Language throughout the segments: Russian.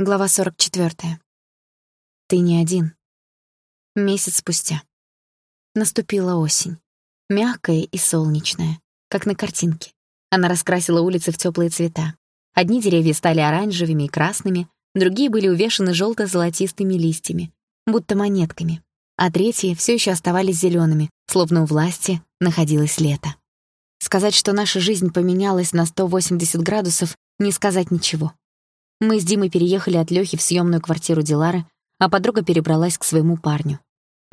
Глава 44. Ты не один. Месяц спустя. Наступила осень. Мягкая и солнечная, как на картинке. Она раскрасила улицы в теплые цвета. Одни деревья стали оранжевыми и красными, другие были увешаны желто золотистыми листьями, будто монетками, а третьи все еще оставались зелеными, словно у власти находилось лето. Сказать, что наша жизнь поменялась на 180 градусов, не сказать ничего. Мы с Димой переехали от Лёхи в съемную квартиру Дилары, а подруга перебралась к своему парню.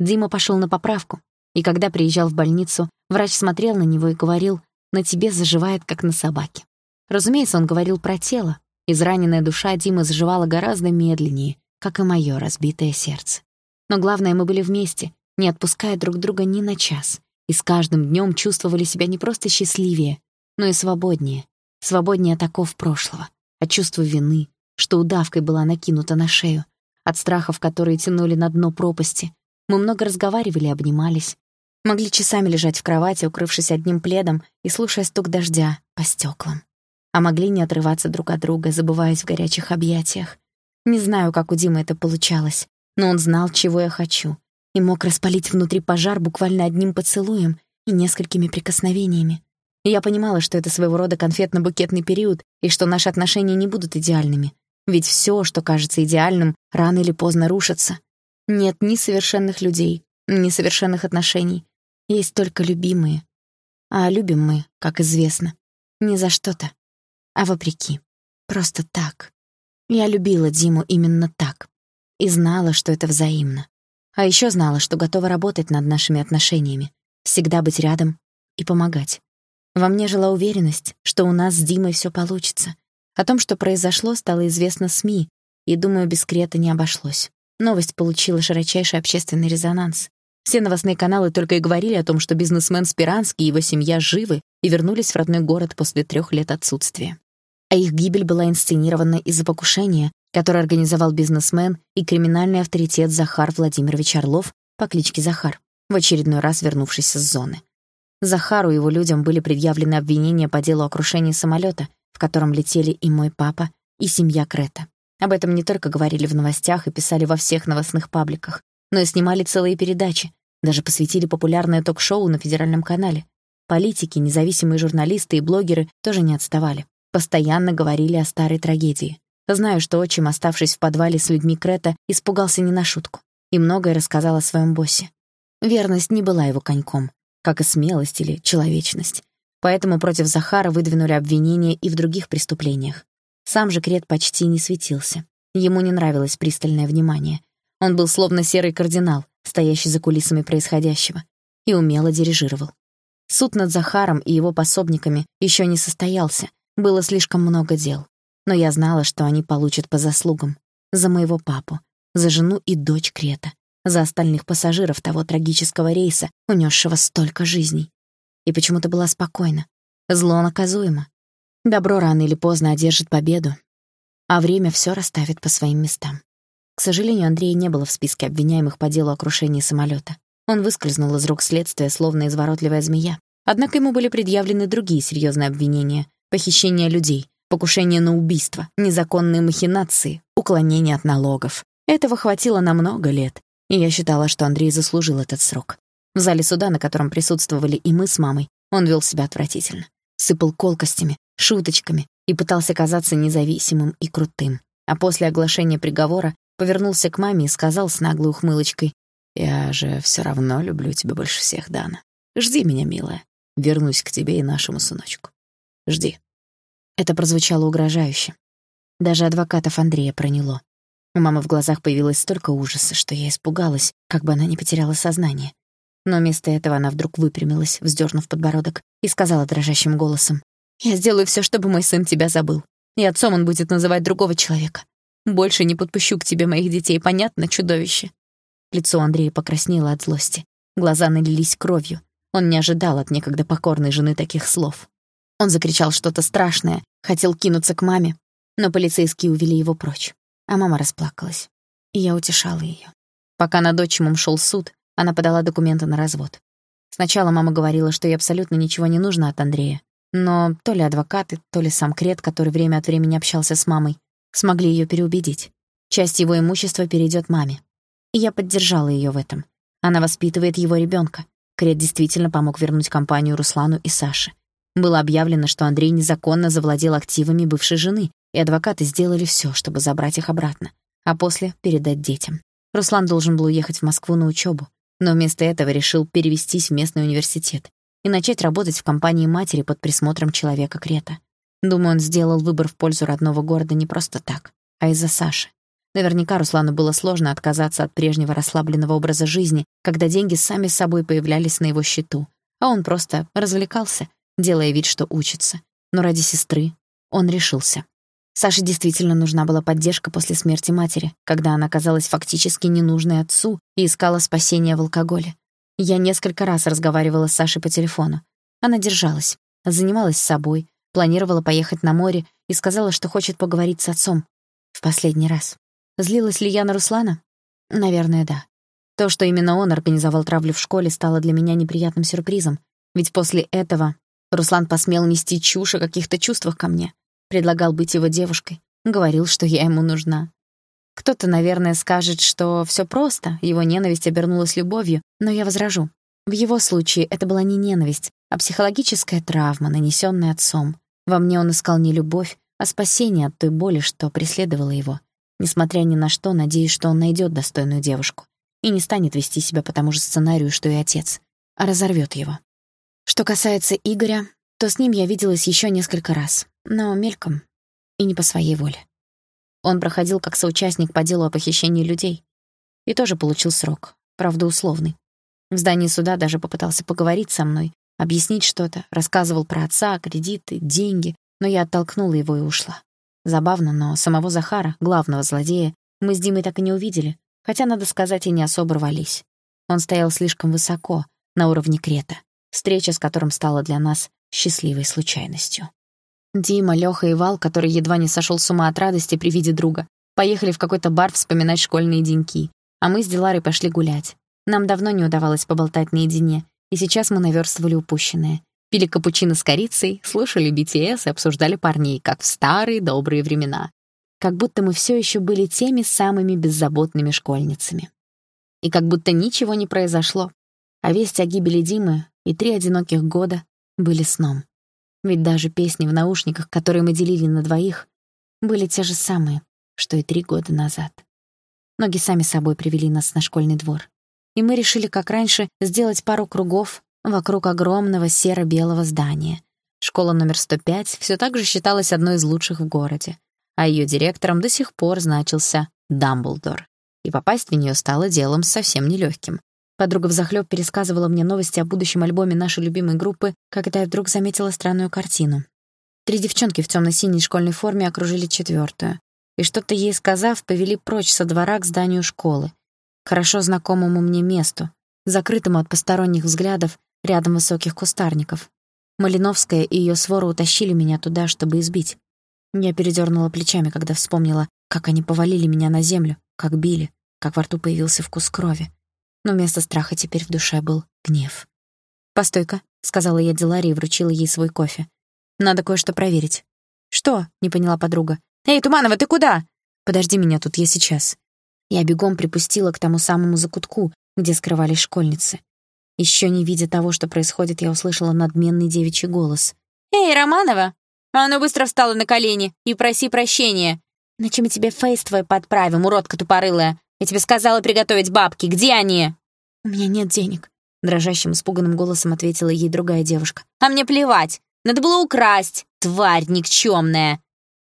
Дима пошел на поправку, и когда приезжал в больницу, врач смотрел на него и говорил, «На тебе заживает, как на собаке». Разумеется, он говорил про тело. Израненная душа Димы заживала гораздо медленнее, как и моё разбитое сердце. Но главное, мы были вместе, не отпуская друг друга ни на час, и с каждым днём чувствовали себя не просто счастливее, но и свободнее, свободнее от оков прошлого, от чувства вины, что удавкой была накинута на шею, от страхов, которые тянули на дно пропасти. Мы много разговаривали обнимались. Могли часами лежать в кровати, укрывшись одним пледом и слушая стук дождя по стеклам. А могли не отрываться друг от друга, забываясь в горячих объятиях. Не знаю, как у Димы это получалось, но он знал, чего я хочу, и мог распалить внутри пожар буквально одним поцелуем и несколькими прикосновениями. И я понимала, что это своего рода конфетно-букетный период, и что наши отношения не будут идеальными, ведь все, что кажется идеальным, рано или поздно рушится. Нет ни совершенных людей, ни совершенных отношений. Есть только любимые. А любим мы, как известно, не за что-то, а вопреки. Просто так. Я любила Диму именно так. И знала, что это взаимно. А еще знала, что готова работать над нашими отношениями, всегда быть рядом и помогать. Во мне жила уверенность, что у нас с Димой все получится, о том, что произошло, стало известно СМИ, и, думаю, без Крета не обошлось. Новость получила широчайший общественный резонанс. Все новостные каналы только и говорили о том, что бизнесмен Спиранский и его семья живы и вернулись в родной город после трех лет отсутствия. А их гибель была инсценирована из-за покушения, которое организовал бизнесмен и криминальный авторитет Захар Владимирович Орлов по кличке Захар, в очередной раз вернувшийся с зоны. Захару и его людям были предъявлены обвинения по делу о крушении самолета, в котором летели и мой папа, и семья Крета. Об этом не только говорили в новостях и писали во всех новостных пабликах, но и снимали целые передачи, даже посвятили популярное ток-шоу на федеральном канале. Политики, независимые журналисты и блогеры тоже не отставали. Постоянно говорили о старой трагедии. Знаю, что отчим, оставшись в подвале с людьми Крета, испугался не на шутку и многое рассказал о своем боссе. Верность не была его коньком, как и смелость или человечность поэтому против Захара выдвинули обвинения и в других преступлениях. Сам же Крет почти не светился. Ему не нравилось пристальное внимание. Он был словно серый кардинал, стоящий за кулисами происходящего, и умело дирижировал. Суд над Захаром и его пособниками еще не состоялся, было слишком много дел. Но я знала, что они получат по заслугам. За моего папу, за жену и дочь Крета, за остальных пассажиров того трагического рейса, унесшего столько жизней и почему-то была спокойна. Зло наказуемо. Добро рано или поздно одержит победу, а время все расставит по своим местам. К сожалению, Андрея не было в списке обвиняемых по делу о крушении самолета. Он выскользнул из рук следствия, словно изворотливая змея. Однако ему были предъявлены другие серьезные обвинения — похищение людей, покушение на убийство, незаконные махинации, уклонение от налогов. Этого хватило на много лет, и я считала, что Андрей заслужил этот срок. В зале суда, на котором присутствовали и мы с мамой, он вел себя отвратительно. Сыпал колкостями, шуточками и пытался казаться независимым и крутым. А после оглашения приговора повернулся к маме и сказал с наглой ухмылочкой, «Я же все равно люблю тебя больше всех, Дана. Жди меня, милая. Вернусь к тебе и нашему сыночку. Жди». Это прозвучало угрожающе. Даже адвокатов Андрея проняло. У мамы в глазах появилось столько ужаса, что я испугалась, как бы она не потеряла сознание. Но вместо этого она вдруг выпрямилась, вздернув подбородок, и сказала дрожащим голосом. «Я сделаю все, чтобы мой сын тебя забыл. И отцом он будет называть другого человека. Больше не подпущу к тебе моих детей, понятно, чудовище?» Лицо Андрея покраснело от злости. Глаза налились кровью. Он не ожидал от некогда покорной жены таких слов. Он закричал что-то страшное, хотел кинуться к маме, но полицейские увели его прочь. А мама расплакалась. И я утешала ее. Пока над отчимом шел суд, она подала документы на развод. Сначала мама говорила, что ей абсолютно ничего не нужно от Андрея. Но то ли адвокаты, то ли сам Крет, который время от времени общался с мамой, смогли ее переубедить. Часть его имущества перейдет маме. И я поддержала ее в этом. Она воспитывает его ребенка. Крет действительно помог вернуть компанию Руслану и Саше. Было объявлено, что Андрей незаконно завладел активами бывшей жены, и адвокаты сделали все, чтобы забрать их обратно, а после передать детям. Руслан должен был уехать в Москву на учебу, но вместо этого решил перевестись в местный университет и начать работать в компании матери под присмотром человека Крета. Думаю, он сделал выбор в пользу родного города не просто так, а из-за Саши. Наверняка Руслану было сложно отказаться от прежнего расслабленного образа жизни, когда деньги сами собой появлялись на его счету, а он просто развлекался, делая вид, что учится. Но ради сестры он решился. Саше действительно нужна была поддержка после смерти матери, когда она казалась фактически ненужной отцу и искала спасения в алкоголе. Я несколько раз разговаривала с Сашей по телефону. Она держалась, занималась собой, планировала поехать на море и сказала, что хочет поговорить с отцом. В последний раз. Злилась ли я на Руслана? Наверное, да. То, что именно он организовал травлю в школе, стало для меня неприятным сюрпризом, ведь после этого Руслан посмел нести чушь о каких-то чувствах ко мне. Предлагал быть его девушкой. Говорил, что я ему нужна. Кто-то, наверное, скажет, что все просто, его ненависть обернулась любовью, но я возражу. В его случае это была не ненависть, а психологическая травма, нанесенная отцом. Во мне он искал не любовь, а спасение от той боли, что преследовала его. Несмотря ни на что, надеюсь, что он найдет достойную девушку и не станет вести себя по тому же сценарию, что и отец, а разорвет его. Что касается Игоря, то с ним я виделась еще несколько раз, но мельком и не по своей воле. Он проходил как соучастник по делу о похищении людей и тоже получил срок, правда, условный. В здании суда даже попытался поговорить со мной, объяснить что-то, рассказывал про отца, кредиты, деньги, но я оттолкнула его и ушла. Забавно, но самого Захара, главного злодея, мы с Димой так и не увидели, хотя, надо сказать, и не особо рвались. Он стоял слишком высоко, на уровне Крета, встреча с которым стала для нас счастливой случайностью. Дима, Лёха и Вал, который едва не сошёл с ума от радости при виде друга, поехали в какой-то бар вспоминать школьные деньки, а мы с Диларой пошли гулять. Нам давно не удавалось поболтать наедине, и сейчас мы наверстывали упущенное. Пили капучино с корицей, слушали BTS и обсуждали парней, как в старые добрые времена. Как будто мы всё ещё были теми самыми беззаботными школьницами. И как будто ничего не произошло. А весть о гибели Димы и три одиноких года были сном. Ведь даже песни в наушниках, которые мы делили на двоих, были те же самые, что и три года назад. Ноги сами собой привели нас на школьный двор. И мы решили, как раньше, сделать пару кругов вокруг огромного серо-белого здания. Школа номер 105 все так же считалась одной из лучших в городе, а ее директором до сих пор значился Дамблдор. И попасть в нее стало делом совсем нелегким. Подруга взахлёб пересказывала мне новости о будущем альбоме нашей любимой группы, когда я вдруг заметила странную картину. Три девчонки в тёмно-синей школьной форме окружили четвёртую. И что-то ей сказав, повели прочь со двора к зданию школы. Хорошо знакомому мне месту, закрытому от посторонних взглядов, рядом высоких кустарников. Малиновская и её свора утащили меня туда, чтобы избить. Я передёрнула плечами, когда вспомнила, как они повалили меня на землю, как били, как во рту появился вкус крови но вместо страха теперь в душе был гнев. «Постой-ка», — сказала я Диларе и вручила ей свой кофе. «Надо кое-что проверить». «Что?» — не поняла подруга. «Эй, Туманова, ты куда?» «Подожди меня тут, я сейчас». Я бегом припустила к тому самому закутку, где скрывались школьницы. Еще не видя того, что происходит, я услышала надменный девичий голос. «Эй, Романова! А ну быстро встала на колени и проси прощения. Иначе мы тебе фейс твой подправим, уродка тупорылая. Я тебе сказала приготовить бабки. Где они?» «У меня нет денег», — дрожащим, испуганным голосом ответила ей другая девушка. «А мне плевать. Надо было украсть. Тварь никчемная!»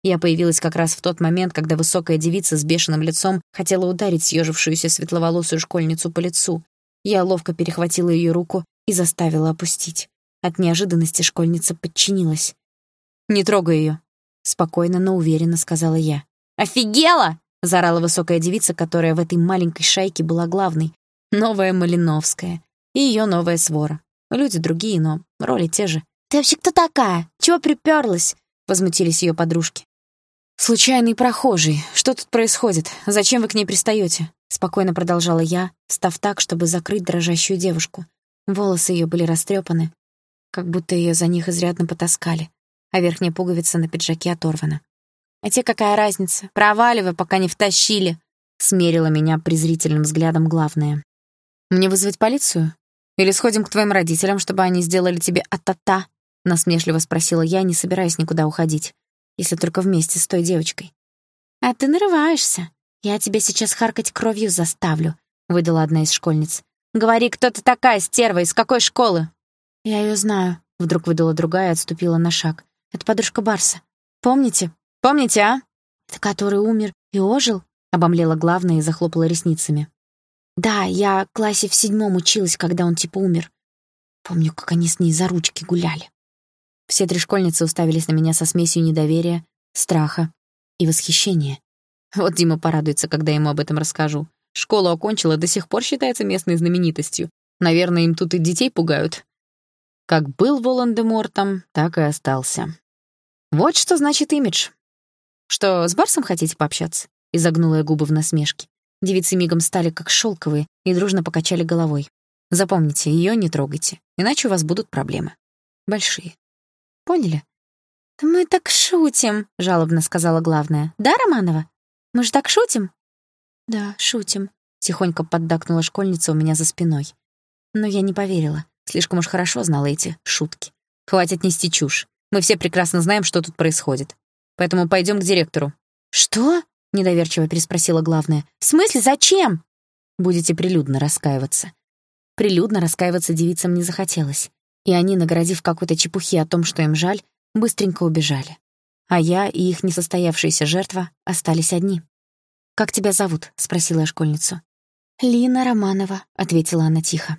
Я появилась как раз в тот момент, когда высокая девица с бешеным лицом хотела ударить съежившуюся светловолосую школьницу по лицу. Я ловко перехватила ее руку и заставила опустить. От неожиданности школьница подчинилась. «Не трогай ее», — спокойно, но уверенно сказала я. «Офигела!» — заорала высокая девица, которая в этой маленькой шайке была главной. Новая Малиновская. И ее новая свора. Люди другие, но роли те же. «Ты вообще кто такая? Чего приперлась?» — возмутились ее подружки. «Случайный прохожий. Что тут происходит? Зачем вы к ней пристаете? Спокойно продолжала я, став так, чтобы закрыть дрожащую девушку. Волосы ее были растрепаны, как будто ее за них изрядно потаскали, а верхняя пуговица на пиджаке оторвана. А тебе какая разница? Проваливай, пока не втащили. Смерила меня презрительным взглядом главная. Мне вызвать полицию? Или сходим к твоим родителям, чтобы они сделали тебе а-та-та? Насмешливо спросила я, не собираясь никуда уходить. Если только вместе с той девочкой. А ты нарываешься. Я тебя сейчас харкать кровью заставлю, выдала одна из школьниц. Говори, кто ты такая, стерва, из какой школы? Я ее знаю, вдруг выдала другая и отступила на шаг. Это подружка Барса. Помните? Помните, а? Это который умер и ожил? Обомлела главная и захлопала ресницами. Да, я в классе в седьмом училась, когда он типа умер. Помню, как они с ней за ручки гуляли. Все три школьницы уставились на меня со смесью недоверия, страха и восхищения. Вот Дима порадуется, когда ему об этом расскажу. Школу окончила, до сих пор считается местной знаменитостью. Наверное, им тут и детей пугают. Как был Волан-де-Мортом, так и остался. Вот что значит имидж. Что, с Барсом хотите пообщаться? Изогнула я губы в насмешке. Девицы мигом стали как шелковые и дружно покачали головой. Запомните, ее не трогайте, иначе у вас будут проблемы. Большие. Поняли? «Да мы так шутим», — жалобно сказала главная. «Да, Романова? Мы же так шутим?» «Да, шутим», — тихонько поддакнула школьница у меня за спиной. Но я не поверила. Слишком уж хорошо знала эти шутки. Хватит нести чушь. Мы все прекрасно знаем, что тут происходит. Поэтому пойдем к директору. «Что?» — недоверчиво переспросила главная. «В смысле, зачем?» «Будете прилюдно раскаиваться». Прилюдно раскаиваться девицам не захотелось. И они, наградив какой-то чепухи о том, что им жаль, быстренько убежали. А я и их несостоявшаяся жертва остались одни. «Как тебя зовут?» — спросила я школьницу. «Лина Романова», — ответила она тихо.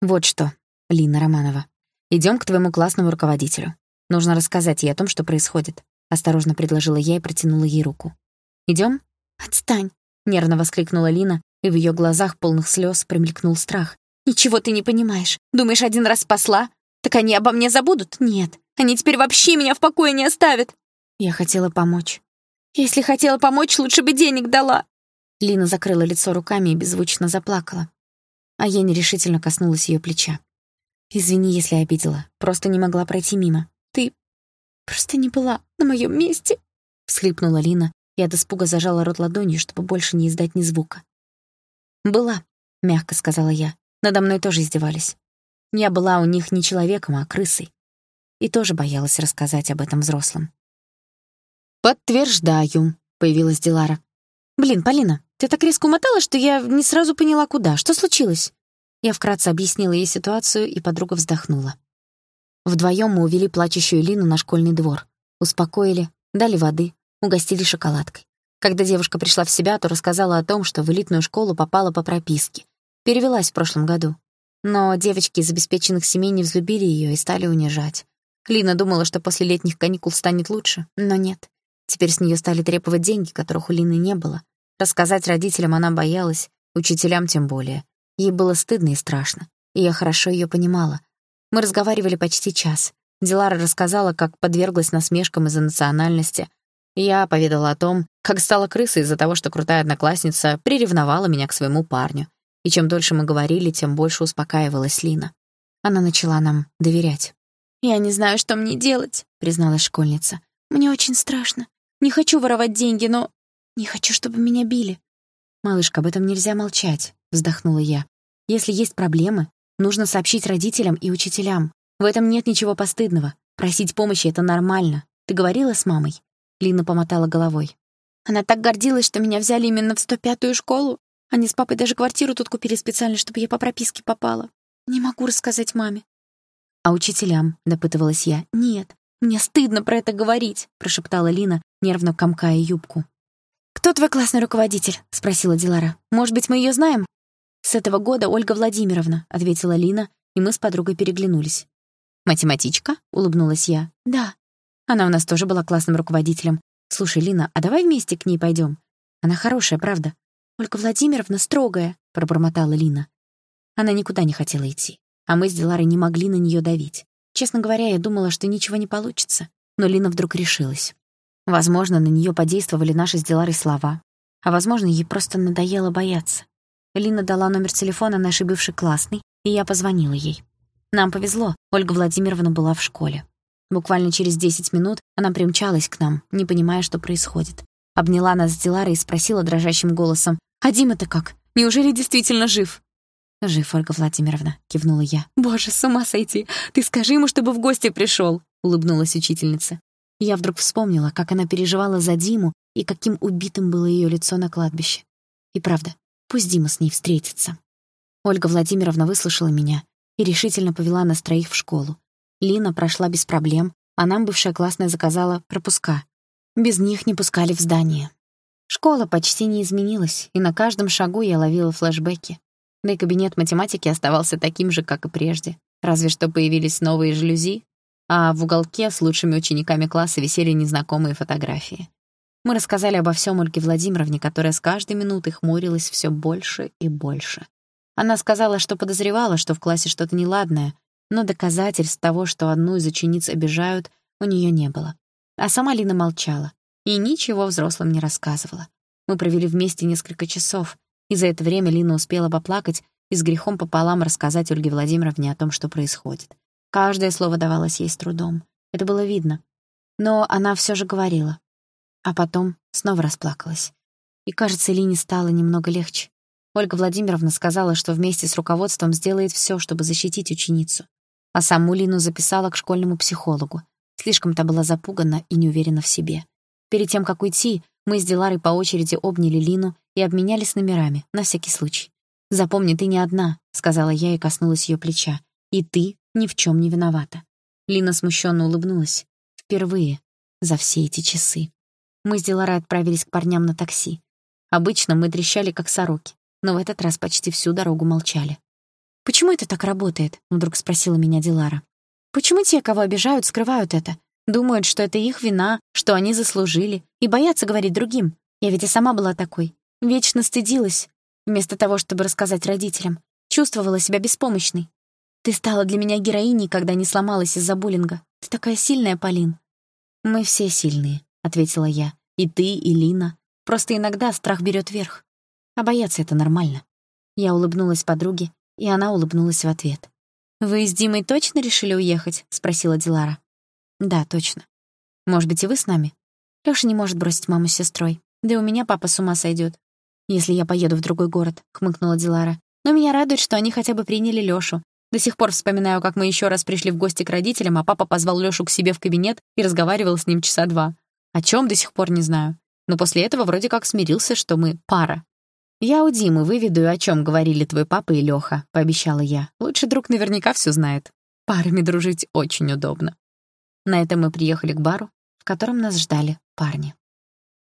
«Вот что, Лина Романова. Идем к твоему классному руководителю. Нужно рассказать ей о том, что происходит», — осторожно предложила я и протянула ей руку. Идем? «Отстань!» — нервно воскликнула Лина, и в ее глазах полных слез промелькнул страх. «Ничего ты не понимаешь. Думаешь, один раз спасла? Так они обо мне забудут? Нет. Они теперь вообще меня в покое не оставят!» Я хотела помочь. «Если хотела помочь, лучше бы денег дала!» Лина закрыла лицо руками и беззвучно заплакала. А я нерешительно коснулась ее плеча. Извини, если обидела. Просто не могла пройти мимо. Просто не была на моем месте, всхлипнула Лина и от испуга зажала рот ладонью, чтобы больше не издать ни звука. Была, мягко сказала я. Надо мной тоже издевались. Я была у них не человеком, а крысой. И тоже боялась рассказать об этом взрослым. «Подтверждаю», — появилась Дилара. «Блин, Полина, ты так резко умотала, что я не сразу поняла, куда. Что случилось?» Я вкратце объяснила ей ситуацию, и подруга вздохнула. Вдвоем мы увели плачущую Лину на школьный двор. Успокоили, дали воды, угостили шоколадкой. Когда девушка пришла в себя, то рассказала о том, что в элитную школу попала по прописке. Перевелась в прошлом году. Но девочки из обеспеченных семей не взлюбили ее и стали унижать. Лина думала, что после летних каникул станет лучше, но нет. Теперь с нее стали требовать деньги, которых у Лины не было. Рассказать родителям она боялась, учителям тем более. Ей было стыдно и страшно, и я хорошо ее понимала. Мы разговаривали почти час. Дилара рассказала, как подверглась насмешкам из-за национальности. Я поведала о том, как стала крысой из-за того, что крутая одноклассница приревновала меня к своему парню. И чем дольше мы говорили, тем больше успокаивалась Лина. Она начала нам доверять. «Я не знаю, что мне делать», — призналась школьница. «Мне очень страшно. Не хочу воровать деньги, но не хочу, чтобы меня били». «Малышка, об этом нельзя молчать вздохнула я. Если есть проблемы, нужно сообщить родителям и учителям. В этом нет ничего постыдного. Просить помощи — это нормально. Ты говорила с мамой?» Лина помотала головой. «Она так гордилась, что меня взяли именно в 105-ю школу. Они с папой даже квартиру тут купили специально, чтобы я по прописке попала. Не могу рассказать маме». «А учителям?» — допытывалась я. «Нет, мне стыдно про это говорить», — прошептала Лина, нервно комкая юбку. «Кто твой классный руководитель?» — спросила Дилара. «Может быть, мы ее знаем?» «С этого года Ольга Владимировна», — ответила Лина, и мы с подругой переглянулись. «Математичка?» — улыбнулась я. «Да». Она у нас тоже была классным руководителем. «Слушай, Лина, а давай вместе к ней пойдем? Она хорошая, правда?» «Ольга Владимировна строгая», — пробормотала Лина. Она никуда не хотела идти, а мы с Диларой не могли на нее давить. Честно говоря, я думала, что ничего не получится, но Лина вдруг решилась. Возможно, на нее подействовали наши с Диларой слова, а возможно, ей просто надоело бояться. Лина дала номер телефона нашей бывшей классной, и я позвонила ей. Нам повезло, Ольга Владимировна была в школе. Буквально через 10 минут она примчалась к нам, не понимая, что происходит. Обняла нас с Диларой и спросила дрожащим голосом, «А Дима-то как? Неужели действительно жив?» «Жив, Ольга Владимировна», — кивнула я. «Боже, с ума сойти! Ты скажи ему, чтобы в гости пришел, улыбнулась учительница. Я вдруг вспомнила, как она переживала за Диму и каким убитым было ее лицо на кладбище. И правда, пусть Дима с ней встретится. Ольга Владимировна выслушала меня и решительно повела нас троих в школу. Лина прошла без проблем, а нам бывшая классная заказала пропуска. Без них не пускали в здание. Школа почти не изменилась, и на каждом шагу я ловила флешбеки. Да и кабинет математики оставался таким же, как и прежде. Разве что появились новые жалюзи, а в уголке с лучшими учениками класса висели незнакомые фотографии. Мы рассказали обо всем Ольге Владимировне, которая с каждой минутой хмурилась все больше и больше. Она сказала, что подозревала, что в классе что-то неладное, но доказательств того, что одну из учениц обижают, у нее не было. А сама Лина молчала и ничего взрослым не рассказывала. Мы провели вместе несколько часов, и за это время Лина успела поплакать и с грехом пополам рассказать Ольге Владимировне о том, что происходит. Каждое слово давалось ей с трудом. Это было видно. Но она все же говорила. А потом снова расплакалась. И, кажется, Лине стало немного легче. Ольга Владимировна сказала, что вместе с руководством сделает все, чтобы защитить ученицу. А саму Лину записала к школьному психологу. Слишком та была запугана и неуверена в себе. Перед тем, как уйти, мы с Диларой по очереди обняли Лину и обменялись номерами, на всякий случай. «Запомни, ты не одна», — сказала я и коснулась ее плеча. «И ты ни в чем не виновата». Лина смущенно улыбнулась. Впервые за все эти часы. Мы с Диларой отправились к парням на такси. Обычно мы трещали, как сороки но в этот раз почти всю дорогу молчали. «Почему это так работает?» — вдруг спросила меня Дилара. «Почему те, кого обижают, скрывают это? Думают, что это их вина, что они заслужили, и боятся говорить другим. Я ведь и сама была такой. Вечно стыдилась, вместо того, чтобы рассказать родителям. Чувствовала себя беспомощной. Ты стала для меня героиней, когда не сломалась из-за буллинга. Ты такая сильная, Полин». «Мы все сильные», — ответила я. «И ты, и Лина. Просто иногда страх берет верх. А бояться — это нормально. Я улыбнулась подруге, и она улыбнулась в ответ. «Вы с Димой точно решили уехать?» — спросила Дилара. «Да, точно. Может быть, и вы с нами? Лёша не может бросить маму с сестрой. Да и у меня папа с ума сойдёт. Если я поеду в другой город», — хмыкнула Дилара. «Но меня радует, что они хотя бы приняли Лёшу. До сих пор вспоминаю, как мы ещё раз пришли в гости к родителям, а папа позвал Лёшу к себе в кабинет и разговаривал с ним часа два. О чём до сих пор не знаю. Но после этого вроде как смирился, что мы пара. «Я у Димы выведу, о чем говорили твой папа и Лёха», — пообещала я. «Лучший друг наверняка все знает. Парами дружить очень удобно». На этом мы приехали к бару, в котором нас ждали парни.